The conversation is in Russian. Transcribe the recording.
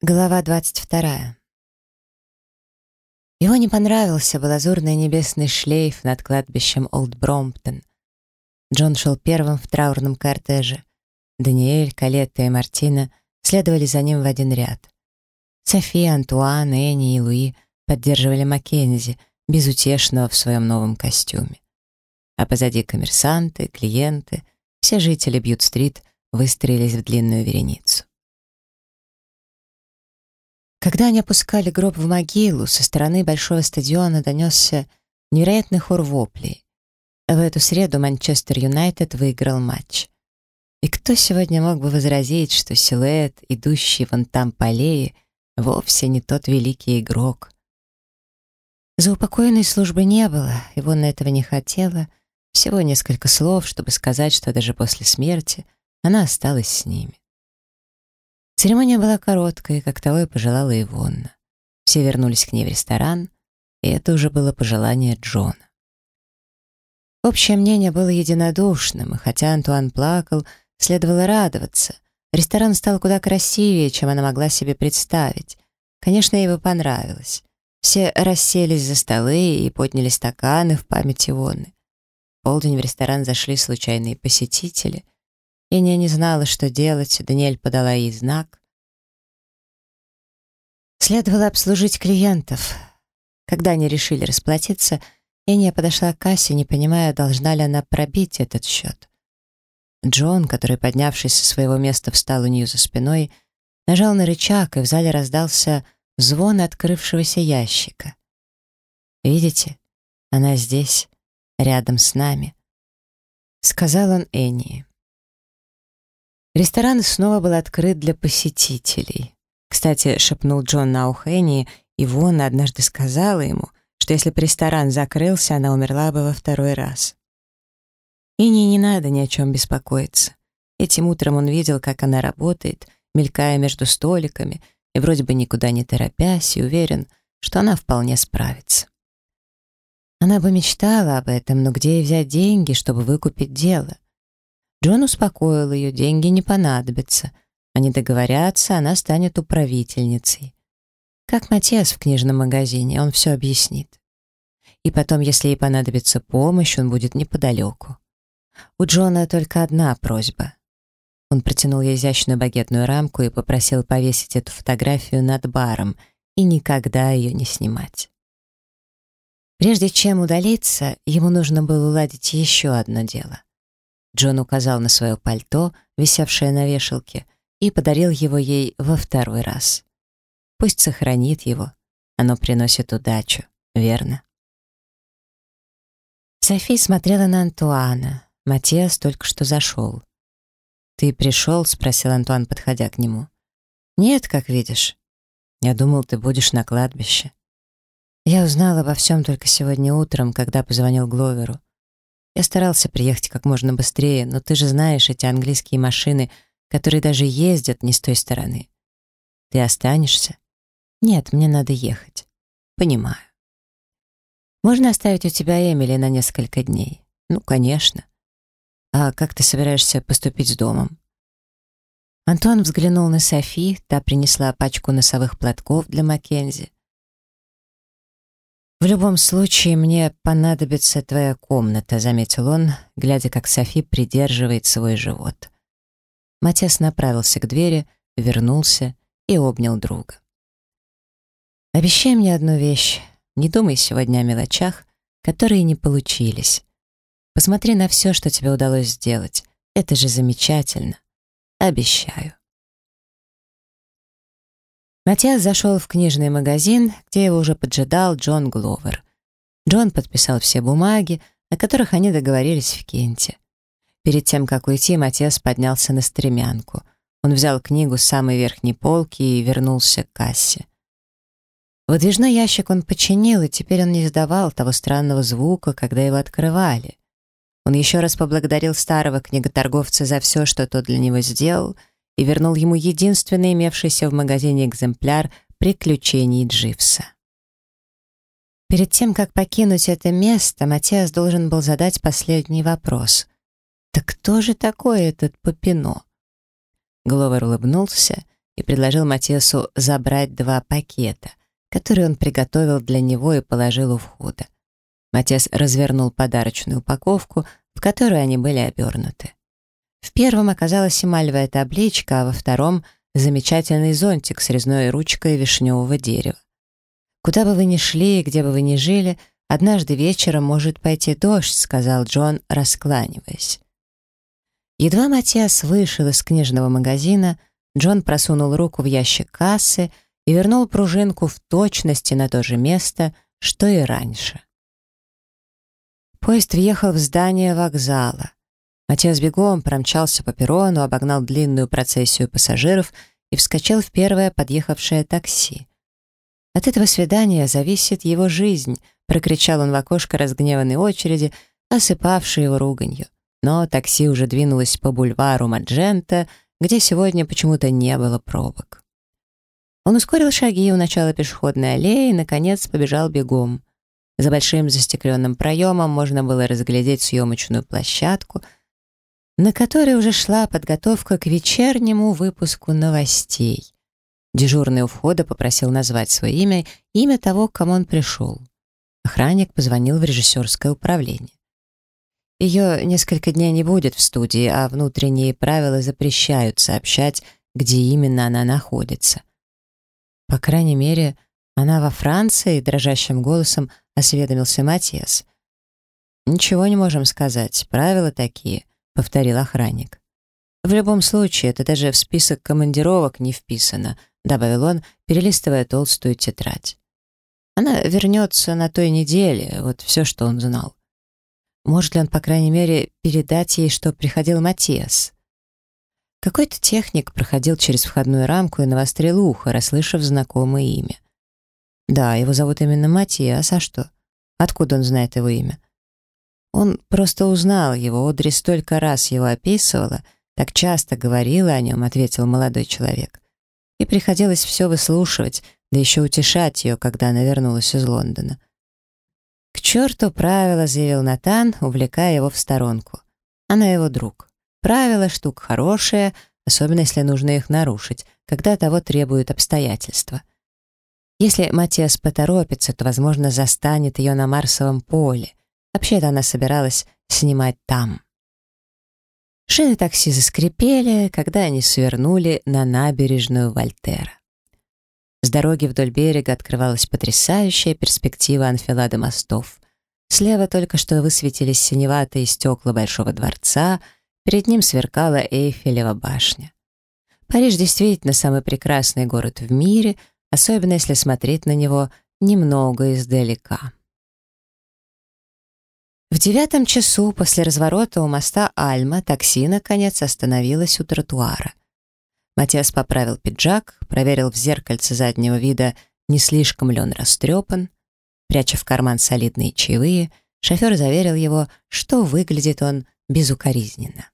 Глава 22. Его не понравился лазурный небесный шлейф над кладбищем Олд Бромптон. Джон шел первым в траурном кортеже. Даниэль, Калетта и Мартина следовали за ним в один ряд. София, Антуан, Энни и Луи поддерживали Маккензи, безутешного в своем новом костюме. А позади коммерсанты, клиенты, все жители Бьют-стрит выстроились в длинную вереницу. Когда они опускали гроб в могилу, со стороны большого стадиона донесся невероятный хор воплей. В эту среду Манчестер Юнайтед выиграл матч. И кто сегодня мог бы возразить, что силуэт, идущий вон там по аллее, вовсе не тот великий игрок? За упокоенной службы не было, и Вон этого не хотела. Всего несколько слов, чтобы сказать, что даже после смерти она осталась с ними. Церемония была короткой, как того и пожелала Ивонна. Все вернулись к ней в ресторан, и это уже было пожелание Джона. Общее мнение было единодушным, и хотя Антуан плакал, следовало радоваться. Ресторан стал куда красивее, чем она могла себе представить. Конечно, ей бы понравилось. Все расселись за столы и подняли стаканы в память Ивонны. В полдень в ресторан зашли случайные посетители — Иня не знала, что делать, Даниэль подала ей знак. Следовало обслужить клиентов. Когда они решили расплатиться, Иния подошла к кассе, не понимая, должна ли она пробить этот счет. Джон, который, поднявшись со своего места, встал у нее за спиной, нажал на рычаг, и в зале раздался звон открывшегося ящика. «Видите? Она здесь, рядом с нами», — сказал он Энни. Ресторан снова был открыт для посетителей. Кстати, шепнул Джон на ухо Энни, и Вон однажды сказала ему, что если бы ресторан закрылся, она умерла бы во второй раз. Энни не надо ни о чем беспокоиться. Этим утром он видел, как она работает, мелькая между столиками, и вроде бы никуда не торопясь, и уверен, что она вполне справится. Она бы мечтала об этом, но где ей взять деньги, чтобы выкупить дело? Джон успокоил ее, деньги не понадобятся. Они договорятся, она станет управительницей. Как Матиас в книжном магазине, он все объяснит. И потом, если ей понадобится помощь, он будет неподалеку. У Джона только одна просьба. Он протянул ей изящную багетную рамку и попросил повесить эту фотографию над баром и никогда ее не снимать. Прежде чем удалиться, ему нужно было уладить еще одно дело. Джон указал на свое пальто, висевшее на вешалке, и подарил его ей во второй раз. Пусть сохранит его. Оно приносит удачу, верно? Софи смотрела на Антуана. Матиас только что зашел. «Ты пришел?» — спросил Антуан, подходя к нему. «Нет, как видишь. Я думал, ты будешь на кладбище». Я узнала обо всем только сегодня утром, когда позвонил Гловеру. Я старался приехать как можно быстрее, но ты же знаешь эти английские машины, которые даже ездят не с той стороны. Ты останешься? Нет, мне надо ехать. Понимаю. Можно оставить у тебя Эмили на несколько дней? Ну, конечно. А как ты собираешься поступить с домом? Антон взглянул на Софи, та принесла пачку носовых платков для Маккензи. «В любом случае, мне понадобится твоя комната», — заметил он, глядя, как Софи придерживает свой живот. Матес направился к двери, вернулся и обнял друга. «Обещай мне одну вещь. Не думай сегодня о мелочах, которые не получились. Посмотри на все, что тебе удалось сделать. Это же замечательно. Обещаю». Матиас зашел в книжный магазин, где его уже поджидал Джон Гловер. Джон подписал все бумаги, о которых они договорились в Кенте. Перед тем, как уйти, Матиас поднялся на стремянку. Он взял книгу с самой верхней полки и вернулся к кассе. Выдвижной ящик он починил, и теперь он не издавал того странного звука, когда его открывали. Он еще раз поблагодарил старого книготорговца за все, что тот для него сделал — и вернул ему единственный имевшийся в магазине экземпляр «Приключений Дживса». Перед тем, как покинуть это место, Матиас должен был задать последний вопрос. «Так кто же такой этот Попино?» Гловер улыбнулся и предложил Матесу забрать два пакета, которые он приготовил для него и положил у входа. Матес развернул подарочную упаковку, в которую они были обернуты. В первом оказалась эмалевая табличка, а во втором — замечательный зонтик с резной ручкой вишневого дерева. «Куда бы вы ни шли, где бы вы ни жили, однажды вечером может пойти дождь», — сказал Джон, раскланиваясь. Едва Матиас вышел из книжного магазина, Джон просунул руку в ящик кассы и вернул пружинку в точности на то же место, что и раньше. Поезд въехал в здание вокзала. Матиас бегом промчался по перрону, обогнал длинную процессию пассажиров и вскочил в первое подъехавшее такси. «От этого свидания зависит его жизнь», — прокричал он в окошко разгневанной очереди, осыпавшей его руганью. Но такси уже двинулось по бульвару Маджента, где сегодня почему-то не было пробок. Он ускорил шаги у начала пешеходной аллеи и, наконец, побежал бегом. За большим застекленным проемом можно было разглядеть съемочную площадку — на которой уже шла подготовка к вечернему выпуску новостей. Дежурный у входа попросил назвать свое имя, имя того, к кому он пришел. Охранник позвонил в режиссерское управление. Ее несколько дней не будет в студии, а внутренние правила запрещают сообщать, где именно она находится. По крайней мере, она во Франции, дрожащим голосом осведомился Матиас. «Ничего не можем сказать, правила такие повторил охранник. «В любом случае, это даже в список командировок не вписано», добавил он, перелистывая толстую тетрадь. «Она вернется на той неделе, вот все, что он знал. Может ли он, по крайней мере, передать ей, что приходил Матиас?» Какой-то техник проходил через входную рамку и навострил ухо, расслышав знакомое имя. «Да, его зовут именно Матиас, а что? Откуда он знает его имя?» Он просто узнал его, Одри столько раз его описывала, так часто говорила о нем, ответил молодой человек. И приходилось все выслушивать, да еще утешать ее, когда она вернулась из Лондона. «К черту правила», — заявил Натан, увлекая его в сторонку. «Она его друг. Правила — штука хорошая, особенно если нужно их нарушить, когда того требуют обстоятельства. Если Матиас поторопится, то, возможно, застанет ее на Марсовом поле. Вообще-то она собиралась снимать там. Шины такси заскрипели, когда они свернули на набережную Вольтера. С дороги вдоль берега открывалась потрясающая перспектива анфилады мостов. Слева только что высветились синеватые стекла Большого дворца, перед ним сверкала Эйфелева башня. Париж действительно самый прекрасный город в мире, особенно если смотреть на него немного издалека. В девятом часу после разворота у моста Альма такси, наконец, остановилось у тротуара. Матиас поправил пиджак, проверил в зеркальце заднего вида, не слишком ли он растрепан. Пряча в карман солидные чаевые, шофер заверил его, что выглядит он безукоризненно.